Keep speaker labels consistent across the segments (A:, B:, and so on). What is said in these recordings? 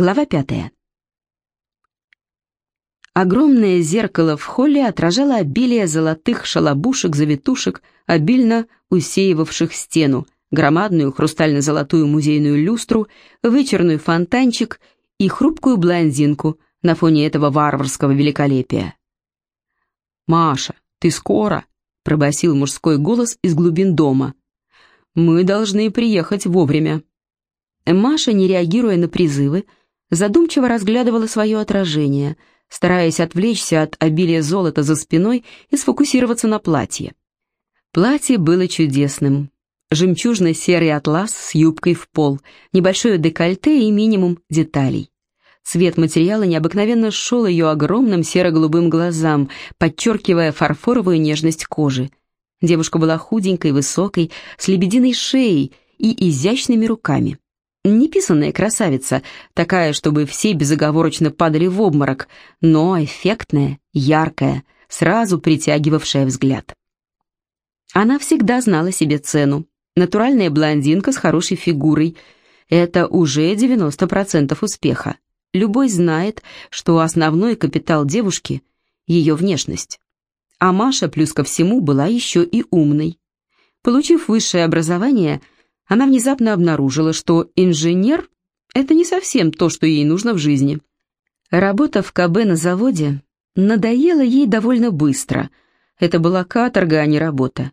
A: Глава пятая. Огромное зеркало в холле отражало обилие золотых шалобушек-завитушек, обильно усеивавших стену, громадную хрустально-золотую музейную люстру, вычерную фонтанчик и хрупкую блондинку на фоне этого варварского великолепия. «Маша, ты скоро?» — пробасил мужской голос из глубин дома. «Мы должны приехать вовремя». Маша, не реагируя на призывы, задумчиво разглядывала свое отражение, стараясь отвлечься от обилия золота за спиной и сфокусироваться на платье. Платье было чудесным. Жемчужно-серый атлас с юбкой в пол, небольшое декольте и минимум деталей. Цвет материала необыкновенно шел ее огромным серо-голубым глазам, подчеркивая фарфоровую нежность кожи. Девушка была худенькой, высокой, с лебединой шеей и изящными руками. Неписанная красавица, такая, чтобы все безоговорочно падали в обморок, но эффектная, яркая, сразу притягивавшая взгляд. Она всегда знала себе цену. Натуральная блондинка с хорошей фигурой – это уже 90% успеха. Любой знает, что основной капитал девушки – ее внешность. А Маша, плюс ко всему, была еще и умной. Получив высшее образование – она внезапно обнаружила, что инженер — это не совсем то, что ей нужно в жизни. Работа в КБ на заводе надоела ей довольно быстро. Это была каторга, а не работа.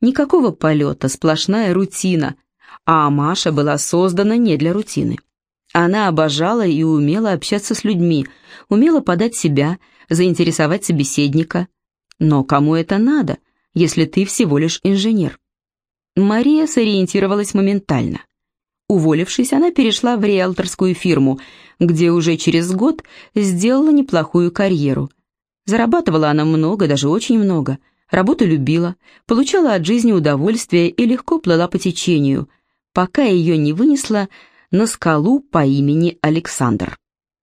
A: Никакого полета, сплошная рутина, а Маша была создана не для рутины. Она обожала и умела общаться с людьми, умела подать себя, заинтересовать собеседника. Но кому это надо, если ты всего лишь инженер? Мария сориентировалась моментально. Уволившись, она перешла в риэлторскую фирму, где уже через год сделала неплохую карьеру. Зарабатывала она много, даже очень много. Работу любила, получала от жизни удовольствие и легко плыла по течению, пока ее не вынесла на скалу по имени Александр.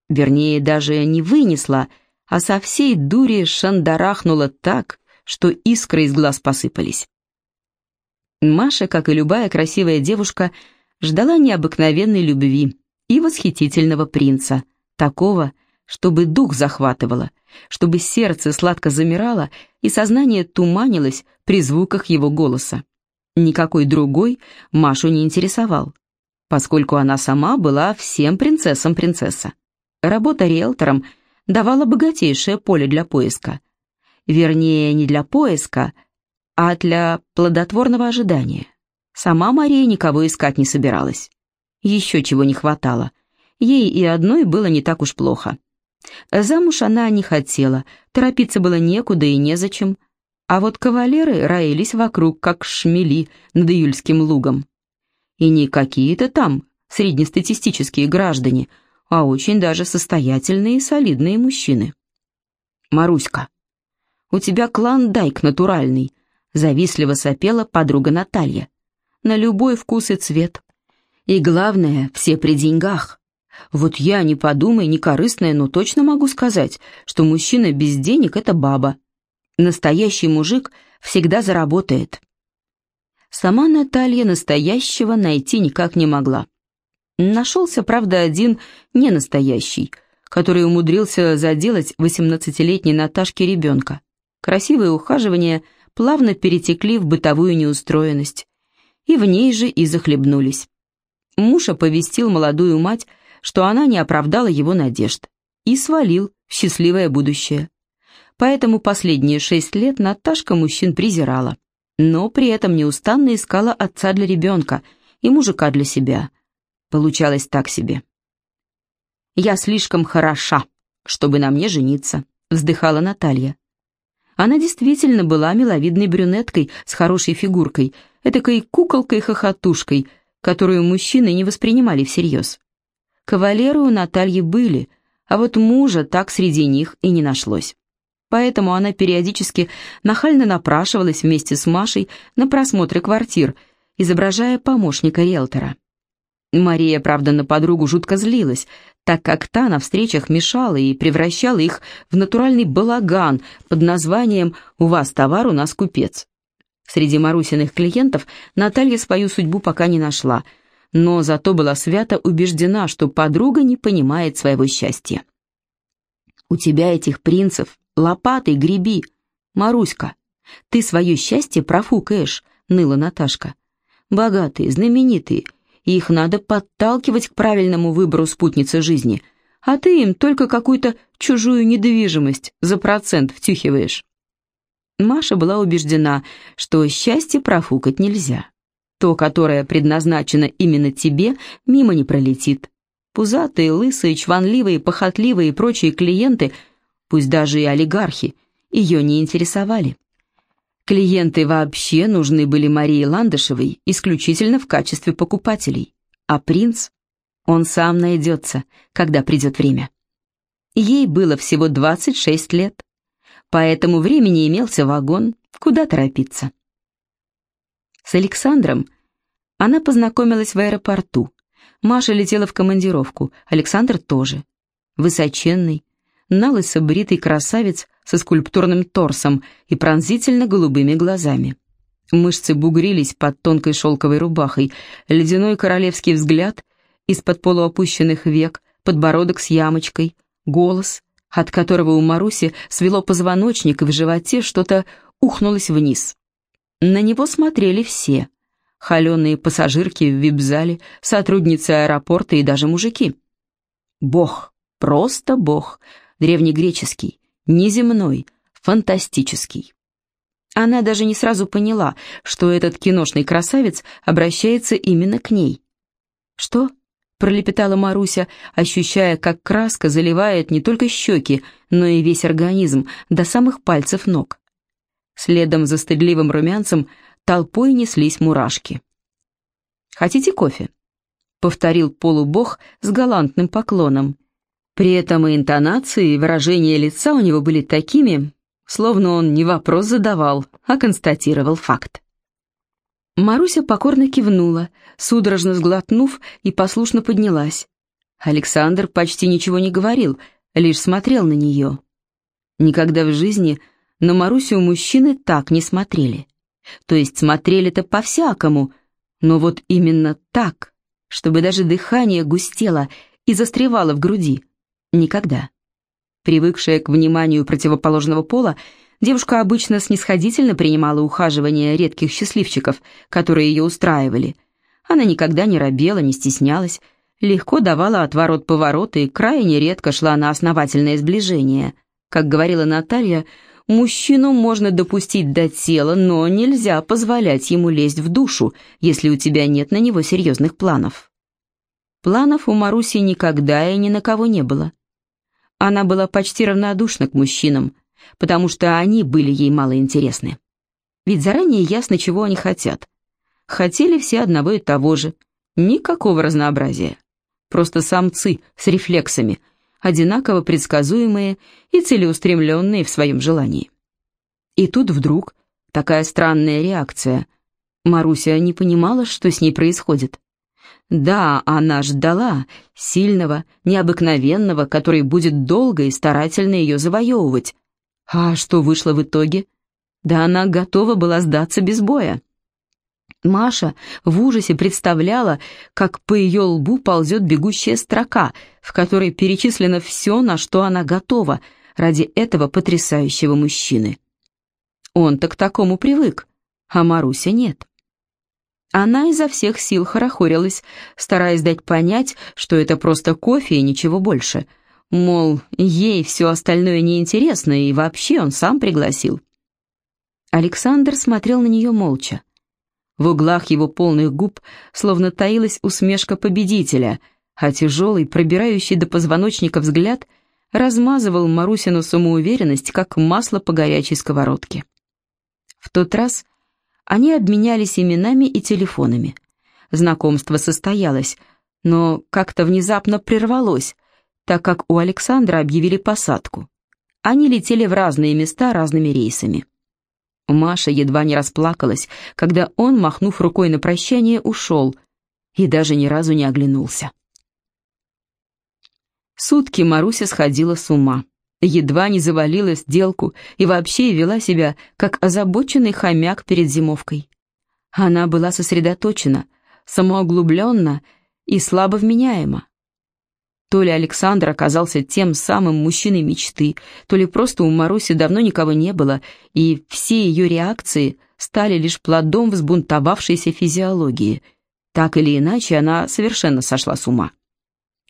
A: Вернее, даже не вынесла, а со всей дури шандарахнула так, что искры из глаз посыпались. Маша, как и любая красивая девушка, ждала необыкновенной любви и восхитительного принца, такого, чтобы дух захватывало, чтобы сердце сладко замирало и сознание туманилось при звуках его голоса. Никакой другой Машу не интересовал, поскольку она сама была всем принцессам принцесса. Работа риэлтором давала богатейшее поле для поиска. Вернее, не для поиска, а для плодотворного ожидания. Сама Мария никого искать не собиралась. Еще чего не хватало. Ей и одной было не так уж плохо. Замуж она не хотела, торопиться было некуда и незачем. А вот кавалеры роились вокруг, как шмели над июльским лугом. И не какие-то там среднестатистические граждане, а очень даже состоятельные и солидные мужчины. «Маруська, у тебя клан Дайк натуральный», завистливо сопела подруга Наталья. На любой вкус и цвет. И главное, все при деньгах. Вот я, не подумай, не корыстная, но точно могу сказать, что мужчина без денег — это баба. Настоящий мужик всегда заработает. Сама Наталья настоящего найти никак не могла. Нашелся, правда, один не настоящий, который умудрился заделать восемнадцатилетней Наташке ребенка. Красивое ухаживание — плавно перетекли в бытовую неустроенность, и в ней же и захлебнулись. Муж оповестил молодую мать, что она не оправдала его надежд, и свалил в счастливое будущее. Поэтому последние шесть лет Наташка мужчин презирала, но при этом неустанно искала отца для ребенка и мужика для себя. Получалось так себе. «Я слишком хороша, чтобы на мне жениться», — вздыхала Наталья. Она действительно была миловидной брюнеткой с хорошей фигуркой, этакой куколкой-хохотушкой, которую мужчины не воспринимали всерьез. Кавалеры у Натальи были, а вот мужа так среди них и не нашлось. Поэтому она периодически нахально напрашивалась вместе с Машей на просмотры квартир, изображая помощника риэлтора. Мария, правда, на подругу жутко злилась, так как та на встречах мешала и превращала их в натуральный балаган под названием «У вас товар, у нас купец». Среди Марусиных клиентов Наталья свою судьбу пока не нашла, но зато была свято убеждена, что подруга не понимает своего счастья. «У тебя этих принцев лопатой греби, Маруська. Ты свое счастье профукаешь», — ныла Наташка. «Богатые, знаменитые, их надо подталкивать к правильному выбору спутницы жизни, а ты им только какую-то чужую недвижимость за процент втюхиваешь». Маша была убеждена, что счастье профукать нельзя. То, которое предназначено именно тебе, мимо не пролетит. Пузатые, лысые, чванливые, похотливые и прочие клиенты, пусть даже и олигархи, ее не интересовали. Клиенты вообще нужны были Марии Ландышевой исключительно в качестве покупателей. А принц, он сам найдется, когда придет время. Ей было всего 26 лет. По этому времени имелся вагон, куда торопиться. С Александром она познакомилась в аэропорту. Маша летела в командировку, Александр тоже. Высоченный, налысо бритый красавец со скульптурным торсом и пронзительно-голубыми глазами. Мышцы бугрились под тонкой шелковой рубахой, ледяной королевский взгляд из-под полуопущенных век, подбородок с ямочкой, голос, от которого у Маруси свело позвоночник и в животе что-то ухнулось вниз. На него смотрели все. Холеные пассажирки в вип-зале, сотрудницы аэропорта и даже мужики. Бог, просто бог, древнегреческий, неземной, фантастический. Она даже не сразу поняла, что этот киношный красавец обращается именно к ней. «Что?» пролепетала Маруся, ощущая, как краска заливает не только щеки, но и весь организм, до самых пальцев ног. Следом за стыдливым румянцем толпой неслись мурашки. «Хотите кофе?» — повторил полубог с галантным поклоном. При этом и интонации, и выражения лица у него были такими, словно он не вопрос задавал, а констатировал факт. Маруся покорно кивнула, судорожно сглотнув и послушно поднялась. Александр почти ничего не говорил, лишь смотрел на нее. Никогда в жизни на Марусю мужчины так не смотрели. То есть смотрели-то по-всякому, но вот именно так, чтобы даже дыхание густело и застревало в груди. Никогда. Привыкшая к вниманию противоположного пола, Девушка обычно снисходительно принимала ухаживание редких счастливчиков, которые ее устраивали. Она никогда не робела, не стеснялась, легко давала отворот-поворот и крайне редко шла на основательное сближение. Как говорила Наталья, мужчину можно допустить до тела, но нельзя позволять ему лезть в душу, если у тебя нет на него серьезных планов. Планов у Маруси никогда и ни на кого не было. Она была почти равнодушна к мужчинам, потому что они были ей мало интересны. Ведь заранее ясно, чего они хотят. Хотели все одного и того же. Никакого разнообразия. Просто самцы с рефлексами, одинаково предсказуемые и целеустремленные в своем желании. И тут вдруг такая странная реакция. Маруся не понимала, что с ней происходит. Да, она ждала сильного, необыкновенного, который будет долго и старательно ее завоевывать, а что вышло в итоге? Да она готова была сдаться без боя. Маша в ужасе представляла, как по ее лбу ползет бегущая строка, в которой перечислено все, на что она готова ради этого потрясающего мужчины. Он-то к такому привык, а Маруся нет. Она изо всех сил хорохорилась, стараясь дать понять, что это просто кофе и ничего больше — Мол, ей все остальное неинтересно, и вообще он сам пригласил. Александр смотрел на нее молча. В углах его полных губ словно таилась усмешка победителя, а тяжелый, пробирающий до позвоночника взгляд размазывал Марусину самоуверенность, как масло по горячей сковородке. В тот раз они обменялись именами и телефонами. Знакомство состоялось, но как-то внезапно прервалось, так как у Александра объявили посадку. Они летели в разные места разными рейсами. Маша едва не расплакалась, когда он, махнув рукой на прощание, ушел и даже ни разу не оглянулся. Сутки Маруся сходила с ума, едва не завалила сделку и вообще вела себя, как озабоченный хомяк перед зимовкой. Она была сосредоточена, самоуглубленно и слабо вменяемо. То ли Александр оказался тем самым мужчиной мечты, то ли просто у Маруси давно никого не было, и все ее реакции стали лишь плодом взбунтовавшейся физиологии. Так или иначе, она совершенно сошла с ума.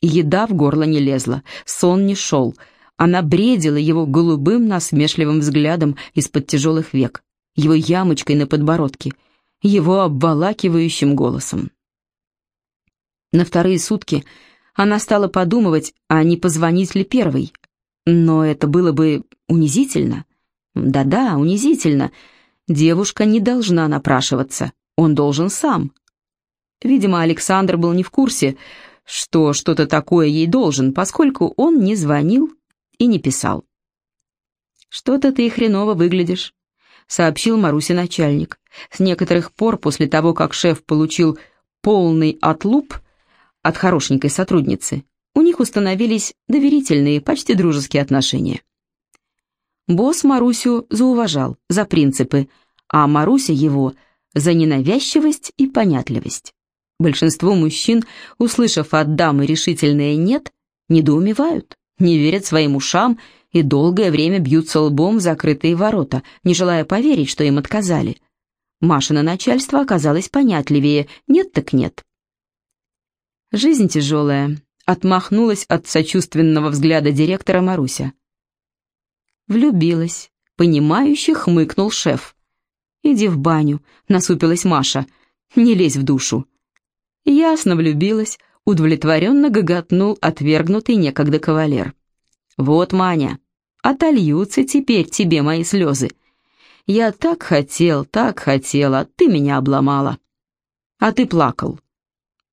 A: Еда в горло не лезла, сон не шел. Она бредила его голубым насмешливым взглядом из-под тяжелых век, его ямочкой на подбородке, его обволакивающим голосом. На вторые сутки она стала подумывать, а не позвонить ли первой. Но это было бы унизительно. Да-да, унизительно. Девушка не должна напрашиваться, он должен сам. Видимо, Александр был не в курсе, что что-то такое ей должен, поскольку он не звонил и не писал. «Что-то ты хреново выглядишь», — сообщил Марусе начальник. С некоторых пор, после того, как шеф получил полный отлуп, от хорошенькой сотрудницы, у них установились доверительные, почти дружеские отношения. Босс Марусю зауважал за принципы, а Маруся его за ненавязчивость и понятливость. Большинство мужчин, услышав от дамы решительное «нет», недоумевают, не верят своим ушам и долгое время бьются лбом в закрытые ворота, не желая поверить, что им отказали. Машина начальство оказалось понятливее «нет так нет». Жизнь тяжелая, отмахнулась от сочувственного взгляда директора Маруся. Влюбилась, понимающе хмыкнул шеф. «Иди в баню», — насупилась Маша, — «не лезь в душу». Ясно влюбилась, удовлетворенно гоготнул отвергнутый некогда кавалер. «Вот, Маня, отольются теперь тебе мои слезы. Я так хотел, так хотел, а ты меня обломала. А ты плакал».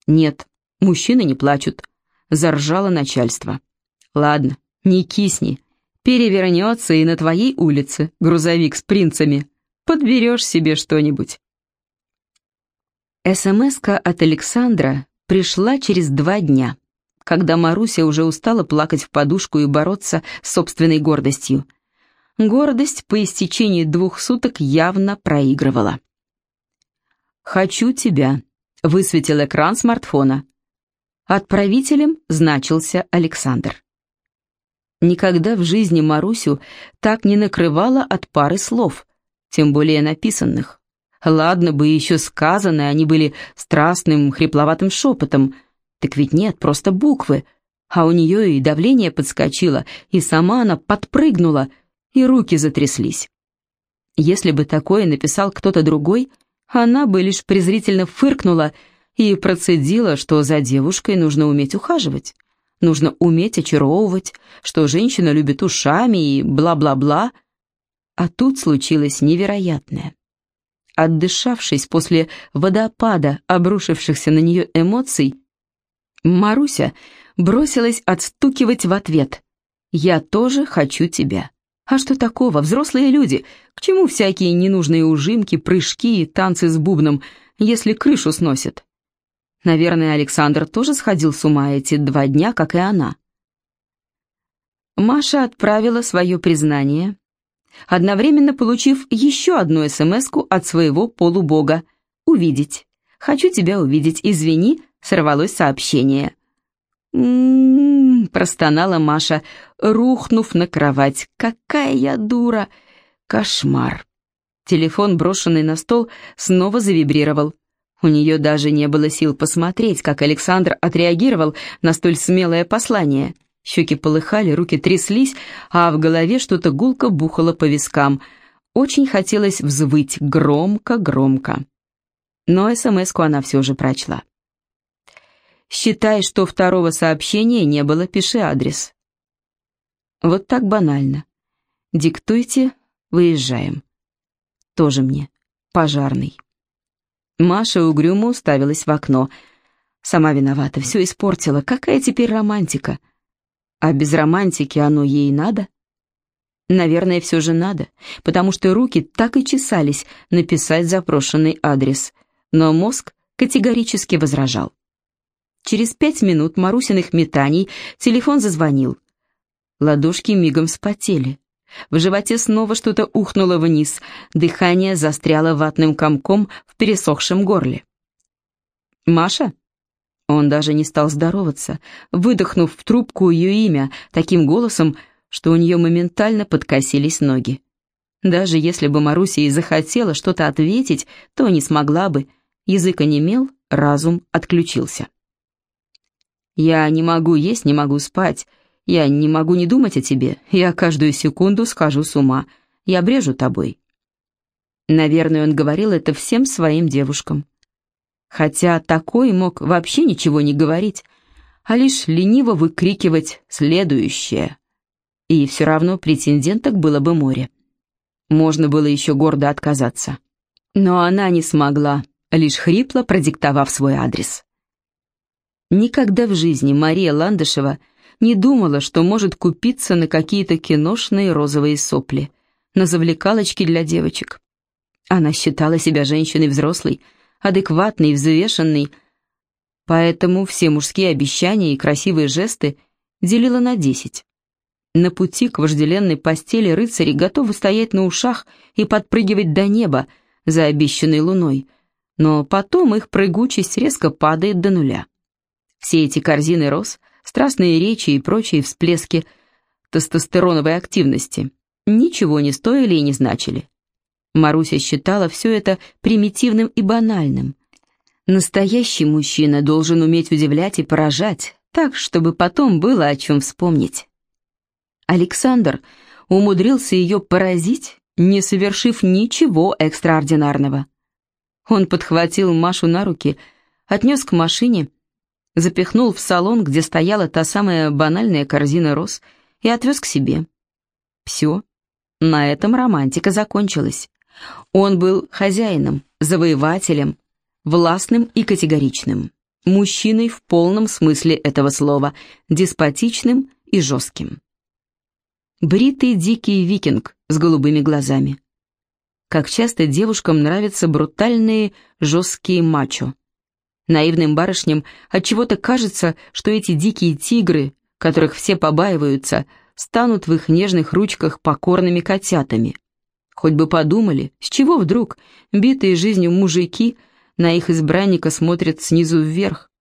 A: «Нет, Мужчины не плачут. Заржало начальство. Ладно, не кисни. Перевернется и на твоей улице грузовик с принцами. Подберешь себе что-нибудь. СМС-ка от Александра пришла через два дня, когда Маруся уже устала плакать в подушку и бороться с собственной гордостью. Гордость по истечении двух суток явно проигрывала. «Хочу тебя», — высветил экран смартфона. Отправителем значился Александр. Никогда в жизни Марусю так не накрывало от пары слов, тем более написанных. Ладно бы еще сказанные, они были страстным, хрипловатым шепотом. Так ведь нет, просто буквы. А у нее и давление подскочило, и сама она подпрыгнула, и руки затряслись. Если бы такое написал кто-то другой, она бы лишь презрительно фыркнула и процедила, что за девушкой нужно уметь ухаживать, нужно уметь очаровывать, что женщина любит ушами и бла-бла-бла. А тут случилось невероятное. Отдышавшись после водопада обрушившихся на нее эмоций, Маруся бросилась отстукивать в ответ «Я тоже хочу тебя». А что такого, взрослые люди? К чему всякие ненужные ужимки, прыжки и танцы с бубном, если крышу сносят? Наверное, Александр тоже сходил с ума эти два дня, как и она. Маша отправила свое признание, одновременно получив еще одну смс от своего полубога. «Увидеть. Хочу тебя увидеть. Извини», — сорвалось сообщение. «М-м-м», простонала Маша, рухнув на кровать. «Какая я дура! Кошмар!» Телефон, брошенный на стол, снова завибрировал. У нее даже не было сил посмотреть, как Александр отреагировал на столь смелое послание. Щеки полыхали, руки тряслись, а в голове что-то гулко бухало по вискам. Очень хотелось взвыть громко-громко. Но СМС-ку она все же прочла. «Считай, что второго сообщения не было, пиши адрес». Вот так банально. Диктуйте, выезжаем. Тоже мне, пожарный. Маша угрюмо уставилась в окно. Сама виновата, все испортила. Какая теперь романтика? А без романтики оно ей надо? Наверное, все же надо, потому что руки так и чесались написать запрошенный адрес. Но мозг категорически возражал. Через пять минут Марусиных метаний телефон зазвонил. Ладошки мигом вспотели. В животе снова что-то ухнуло вниз, дыхание застряло ватным комком в пересохшем горле. «Маша?» Он даже не стал здороваться, выдохнув в трубку ее имя таким голосом, что у нее моментально подкосились ноги. Даже если бы Маруся и захотела что-то ответить, то не смогла бы. Язык онемел, разум отключился. «Я не могу есть, не могу спать. Я не могу не думать о тебе. Я каждую секунду схожу с ума. Я брежу тобой». Наверное, он говорил это всем своим девушкам. Хотя такой мог вообще ничего не говорить, а лишь лениво выкрикивать «следующее». И все равно претенденток было бы море. Можно было еще гордо отказаться. Но она не смогла, лишь хрипло продиктовав свой адрес. Никогда в жизни Мария Ландышева не думала, что может купиться на какие-то киношные розовые сопли, на завлекалочки для девочек. Она считала себя женщиной взрослой, адекватной, взвешенной, поэтому все мужские обещания и красивые жесты делила на десять. На пути к вожделенной постели рыцари готовы стоять на ушах и подпрыгивать до неба за обещанной луной, но потом их прыгучесть резко падает до нуля. Все эти корзины роз, страстные речи и прочие всплески тестостероновой активности ничего не стоили и не значили. Маруся считала все это примитивным и банальным. Настоящий мужчина должен уметь удивлять и поражать, так, чтобы потом было о чем вспомнить. Александр умудрился ее поразить, не совершив ничего экстраординарного. Он подхватил Машу на руки, отнес к машине, запихнул в салон, где стояла та самая банальная корзина роз, и отвез к себе. Все, на этом романтика закончилась. Он был хозяином, завоевателем, властным и категоричным, мужчиной в полном смысле этого слова, деспотичным и жестким бритый дикий викинг с голубыми глазами. Как часто девушкам нравятся брутальные, жесткие мачо. Наивным барышням отчего-то кажется, что эти дикие тигры, которых все побаиваются, станут в их нежных ручках покорными котятами. Хоть бы подумали, с чего вдруг битые жизнью мужики на их избранника смотрят снизу вверх,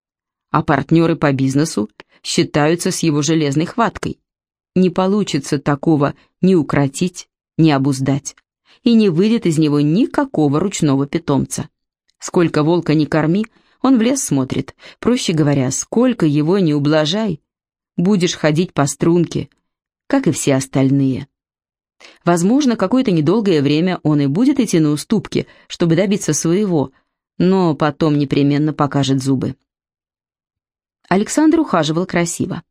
A: а партнеры по бизнесу считаются с его железной хваткой. Не получится такого ни укротить, ни обуздать. И не выйдет из него никакого ручного питомца. Сколько волка не корми, он в лес смотрит. Проще говоря, сколько его не ублажай, будешь ходить по струнке, как и все остальные. Возможно, какое-то недолгое время он и будет идти на уступки, чтобы добиться своего, но потом непременно покажет зубы. Александр ухаживал красиво.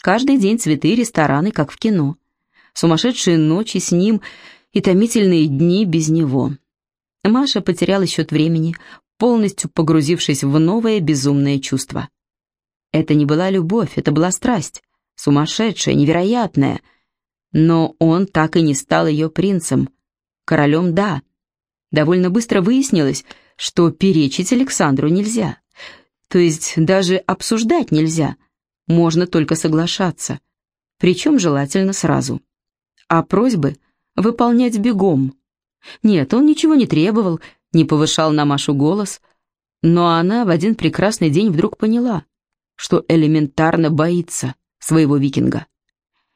A: Каждый день цветы, рестораны, как в кино. Сумасшедшие ночи с ним и томительные дни без него. Маша потеряла счет времени, полностью погрузившись в новое безумное чувство. Это не была любовь, это была страсть, сумасшедшая, невероятная. Но он так и не стал ее принцем. Королем — да. Довольно быстро выяснилось, что перечить Александру нельзя. То есть даже обсуждать нельзя можно только соглашаться, причем желательно сразу. А просьбы выполнять бегом. Нет, он ничего не требовал, не повышал на Машу голос, но она в один прекрасный день вдруг поняла, что элементарно боится своего викинга.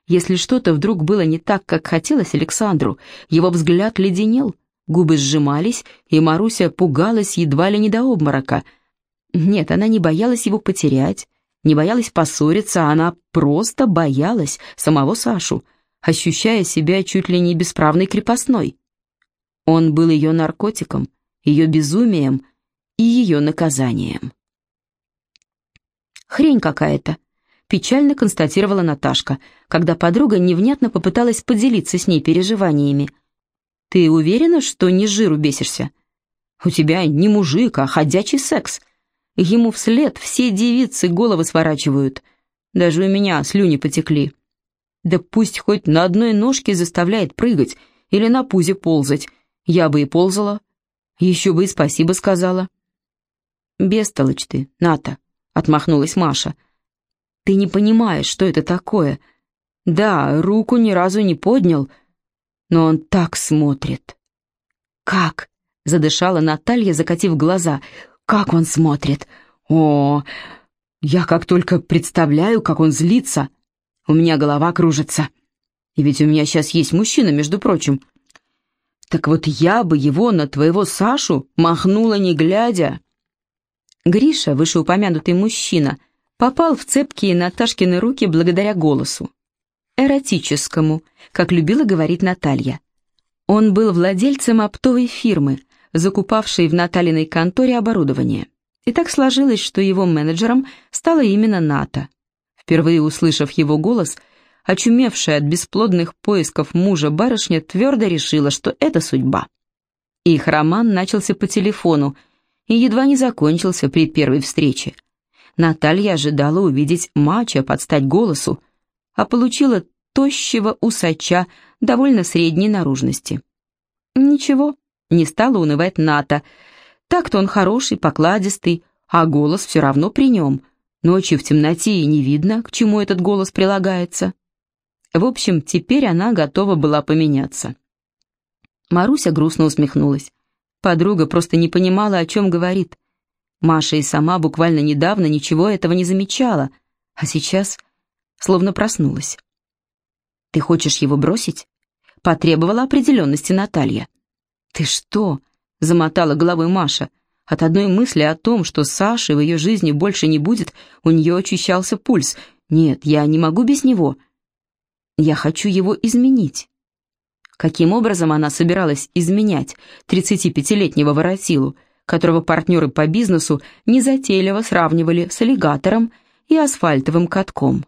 A: Если что-то вдруг было не так, как хотелось Александру, его взгляд леденел, губы сжимались, и Маруся пугалась едва ли не до обморока. Нет, она не боялась его потерять, не боялась поссориться, она просто боялась самого Сашу, ощущая себя чуть ли не бесправной крепостной. Он был ее наркотиком, ее безумием и ее наказанием. «Хрень какая-то», — печально констатировала Наташка, когда подруга невнятно попыталась поделиться с ней переживаниями. «Ты уверена, что не жиру бесишься? У тебя не мужик, а ходячий секс. Ему вслед все девицы головы сворачивают. Даже у меня слюни потекли. Да пусть хоть на одной ножке заставляет прыгать или на пузе ползать. Я бы и ползала. Еще бы и спасибо сказала. «Бестолочь ты, Ната», — отмахнулась Маша. «Ты не понимаешь, что это такое. Да, руку ни разу не поднял, но он так смотрит». «Как?» — задышала Наталья, закатив глаза. Как он смотрит! О, я как только представляю, как он злится, у меня голова кружится. И ведь у меня сейчас есть мужчина, между прочим. Так вот я бы его на твоего Сашу махнула не глядя. Гриша, вышеупомянутый мужчина, попал в цепкие Наташкины руки благодаря голосу. Эротическому, как любила говорить Наталья. Он был владельцем оптовой фирмы, закупавшей в Наталиной конторе оборудование. И так сложилось, что его менеджером стала именно Ната. Впервые услышав его голос, очумевшая от бесплодных поисков мужа барышня твердо решила, что это судьба. Их роман начался по телефону и едва не закончился при первой встрече. Наталья ожидала увидеть мача под стать голосу, а получила тощего усача довольно средней наружности. Ничего, не стала унывать Ната. Так-то он хороший, покладистый, а голос все равно при нем. Ночью в темноте и не видно, к чему этот голос прилагается. В общем, теперь она готова была поменяться. Маруся грустно усмехнулась. Подруга просто не понимала, о чем говорит. Маша и сама буквально недавно ничего этого не замечала, а сейчас словно проснулась. «Ты хочешь его бросить?» — потребовала определенности Наталья. «Ты что?» — замотала головой Маша. От одной мысли о том, что Саши в ее жизни больше не будет, у нее очищался пульс. «Нет, я не могу без него. Я хочу его изменить». Каким образом она собиралась изменять 35-летнего воротилу, которого партнеры по бизнесу незатейливо сравнивали с аллигатором и асфальтовым катком?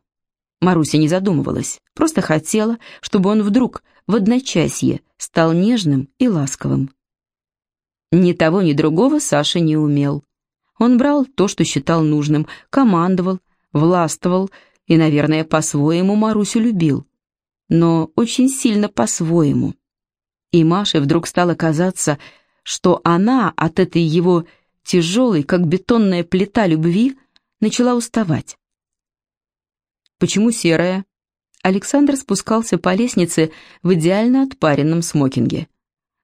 A: Маруся не задумывалась, просто хотела, чтобы он вдруг, в одночасье, стал нежным и ласковым. Ни того, ни другого Саша не умел. Он брал то, что считал нужным, командовал, властвовал и, наверное, по-своему Марусю любил но очень сильно по-своему. И Маше вдруг стало казаться, что она от этой его тяжелой, как бетонная плита любви, начала уставать. «Почему серая?» Александр спускался по лестнице в идеально отпаренном смокинге.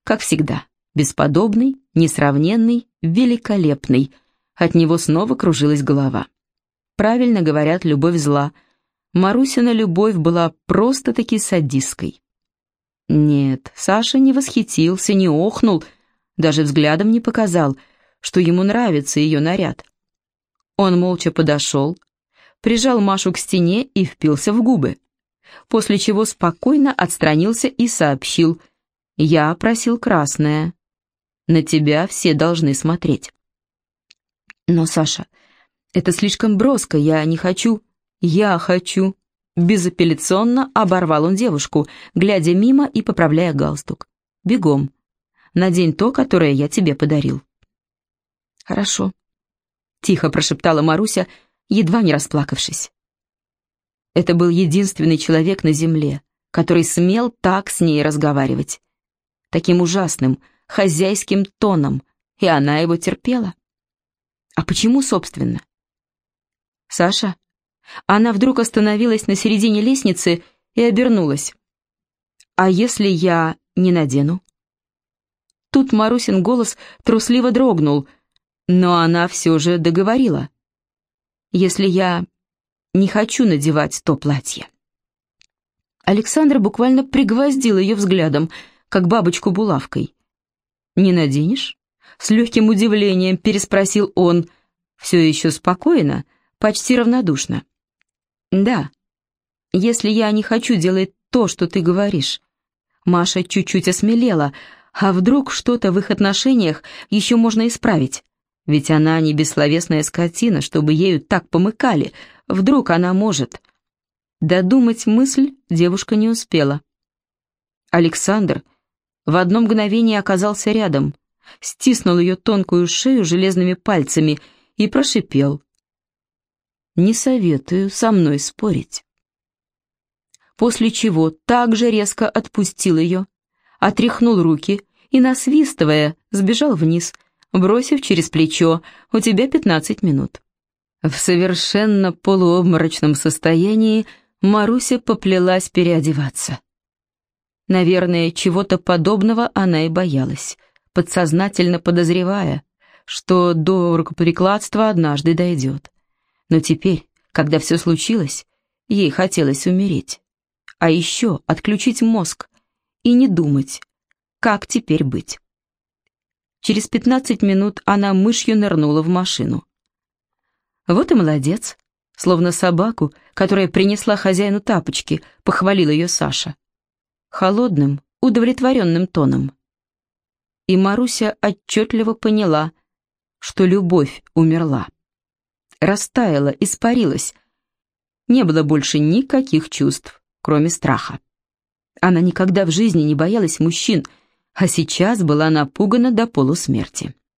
A: Как всегда, бесподобный, несравненный, великолепный. От него снова кружилась голова. Правильно говорят, любовь зла — Марусина любовь была просто-таки садистской. Нет, Саша не восхитился, не охнул, даже взглядом не показал, что ему нравится ее наряд. Он молча подошел, прижал Машу к стене и впился в губы, после чего спокойно отстранился и сообщил «Я просил красное. На тебя все должны смотреть». «Но, Саша, это слишком броско, я не хочу...» «Я хочу!» Безапелляционно оборвал он девушку, глядя мимо и поправляя галстук. «Бегом. Надень то, которое я тебе подарил». «Хорошо», — тихо прошептала Маруся, едва не расплакавшись. Это был единственный человек на земле, который смел так с ней разговаривать. Таким ужасным, хозяйским тоном, и она его терпела. А почему, собственно? «Саша?» Она вдруг остановилась на середине лестницы и обернулась. «А если я не надену?» Тут Марусин голос трусливо дрогнул, но она все же договорила. «Если я не хочу надевать то платье». Александр буквально пригвоздил ее взглядом, как бабочку булавкой. «Не наденешь?» С легким удивлением переспросил он, все еще спокойно, почти равнодушно. «Да. Если я не хочу делать то, что ты говоришь». Маша чуть-чуть осмелела, а вдруг что-то в их отношениях еще можно исправить? Ведь она не бессловесная скотина, чтобы ею так помыкали. Вдруг она может. Додумать мысль девушка не успела. Александр в одно мгновение оказался рядом, стиснул ее тонкую шею железными пальцами и прошипел не советую со мной спорить. После чего также резко отпустил ее, отряхнул руки и, насвистывая, сбежал вниз, бросив через плечо «У тебя пятнадцать минут». В совершенно полуобморочном состоянии Маруся поплелась переодеваться. Наверное, чего-то подобного она и боялась, подсознательно подозревая, что до рукоприкладства однажды дойдет. Но теперь, когда все случилось, ей хотелось умереть. А еще отключить мозг и не думать, как теперь быть. Через пятнадцать минут она мышью нырнула в машину. Вот и молодец, словно собаку, которая принесла хозяину тапочки, похвалил ее Саша. Холодным, удовлетворенным тоном. И Маруся отчетливо поняла, что любовь умерла. Растаяла, испарилась. Не было больше никаких чувств, кроме страха. Она никогда в жизни не боялась мужчин, а сейчас была напугана до полусмерти.